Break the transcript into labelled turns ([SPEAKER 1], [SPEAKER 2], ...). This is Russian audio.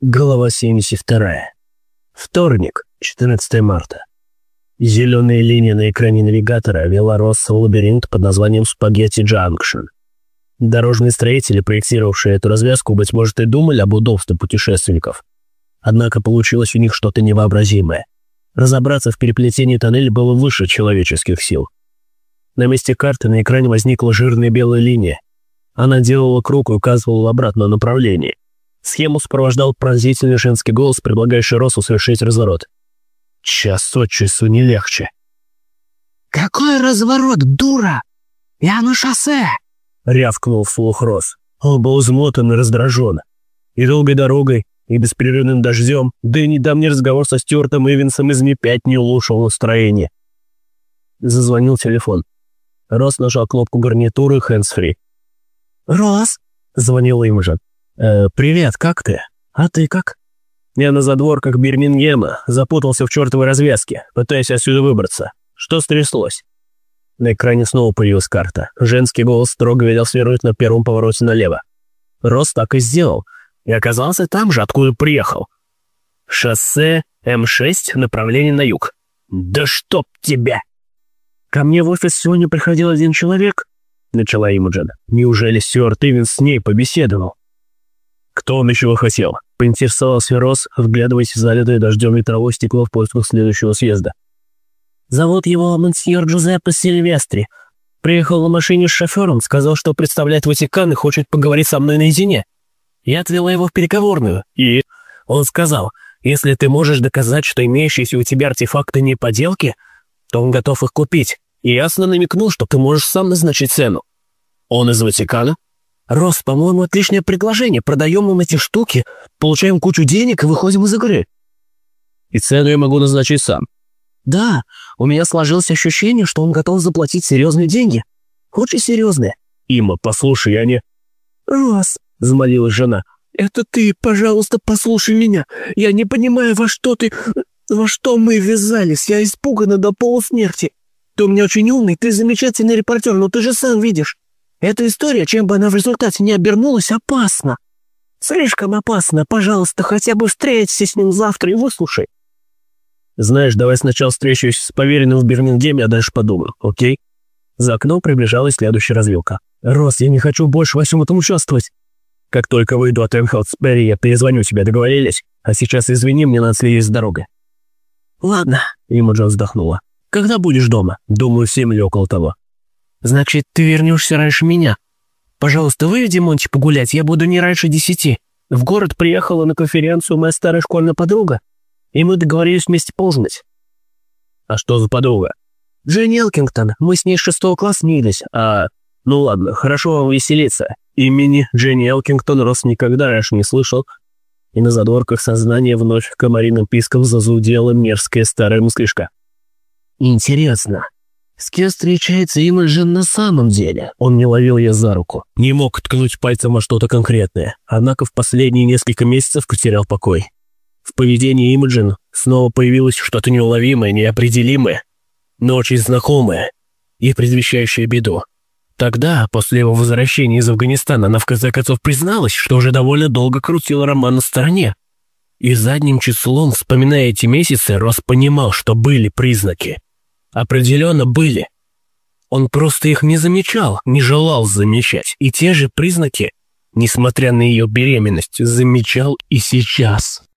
[SPEAKER 1] Глава 72. Вторник, 14 марта. Зеленая линия на экране навигатора вела Росса в лабиринт под названием Спагетти Джанкшн. Дорожные строители, проектировавшие эту развязку, быть может, и думали об удобстве путешественников. Однако получилось у них что-то невообразимое. Разобраться в переплетении тоннеля было выше человеческих сил. На месте карты на экране возникла жирная белая линия. Она делала круг и указывала в обратном направлении. Схему сопровождал пронзительный женский голос, предлагающий Росу совершить разворот. Час от часу не легче.
[SPEAKER 2] «Какой разворот, дура? Я на шоссе!»
[SPEAKER 1] — рявкнул вслух Рос. Он был измотан и раздражен. И долгой дорогой, и беспрерывным дождем, да и недавний разговор со Стюартом Ивенсом из Ми-5 не улучшил настроение. Зазвонил телефон. Рос нажал кнопку гарнитуры «Хэндсфри».
[SPEAKER 2] «Рос!»
[SPEAKER 1] — звонил Имжан. «Э, «Привет, как ты? А ты как?» «Я на задворках Бирмингема, запутался в чертовой развязке, пытаясь отсюда выбраться. Что стряслось?» На экране снова появилась карта. Женский голос строго велел свернуть на первом повороте налево. Рос так и сделал, и оказался там же, откуда приехал. Шоссе М6, направление на юг. «Да чтоб тебя!» «Ко мне в офис сегодня приходил один человек», — начала Имуджина. «Неужели Стюарт Ивенс с ней побеседовал?» «Кто он еще хотел?» – поинтересовался Рос, вглядываясь в залитое дождем ветровое стекло в поисках следующего съезда.
[SPEAKER 2] «Зовут его Монсьор Джузеппе Сильвестри. Приехал на машине с шофером, сказал, что представляет Ватикан и хочет поговорить со мной наедине. Я отвела его в переговорную, и он сказал, если ты можешь доказать, что имеющиеся у тебя артефакты не поделки, то он готов их купить, и ясно намекнул, что ты можешь сам назначить цену.
[SPEAKER 1] Он из Ватикана?
[SPEAKER 2] «Рос, по-моему, отличное предложение. Продаем им эти штуки, получаем кучу денег и выходим из игры».
[SPEAKER 1] «И цену я могу назначить сам».
[SPEAKER 2] «Да, у меня сложилось ощущение, что он готов заплатить серьезные деньги. Очень серьезные».
[SPEAKER 1] «Има, послушай, я не...»
[SPEAKER 2] «Рос», — взмолилась жена, — «это ты, пожалуйста, послушай меня. Я не понимаю, во что ты... во что мы ввязались. Я испугана до полусмерти. Ты у меня очень умный, ты замечательный репортер, но ты же сам видишь. Эта история, чем бы она в результате не обернулась, опасна. Слишком опасно. Пожалуйста, хотя бы встреться с ним завтра и выслушай.
[SPEAKER 1] Знаешь, давай сначала встречусь с поверенным в Бирмингеме, а дальше подумаю, окей? За окном приближалась следующая развилка. «Рос, я не хочу больше во всем этом участвовать. Как только выйду от Энхолдсберри, я перезвоню тебе, договорились? А сейчас извини, мне надо следить с дорогой».
[SPEAKER 2] «Ладно», —
[SPEAKER 1] Имаджа вздохнула. «Когда будешь дома?» «Думаю, семь или около того».
[SPEAKER 2] «Значит, ты вернешься раньше меня. Пожалуйста, выведи Монти погулять, я буду не раньше десяти. В город приехала на конференцию моя старая школьная подруга, и мы договорились вместе поужинать».
[SPEAKER 1] «А что за подруга?»
[SPEAKER 2] «Дженни Элкингтон. Мы с ней с шестого класса снились.
[SPEAKER 1] А, ну ладно, хорошо вам веселиться. Имени Дженни Элкингтон Рос никогда раньше не слышал, и на задворках сознания вновь комариным писком зазудела мерзкая старая мыслишка.
[SPEAKER 2] «Интересно, с кем встречается Имаджин на самом деле?
[SPEAKER 1] Он не ловил я за руку. Не мог ткнуть пальцем во что-то конкретное. Однако в последние несколько месяцев потерял покой. В поведении Имаджин снова появилось что-то неуловимое, неопределимое, но очень знакомое и предвещающее беду. Тогда, после его возвращения из Афганистана, она в конце концов призналась, что уже довольно долго крутила роман на стороне. И задним числом, вспоминая эти месяцы, Рос понимал, что были признаки – Определенно были. Он просто их не замечал, не желал замечать. И те же признаки, несмотря на ее беременность, замечал и сейчас.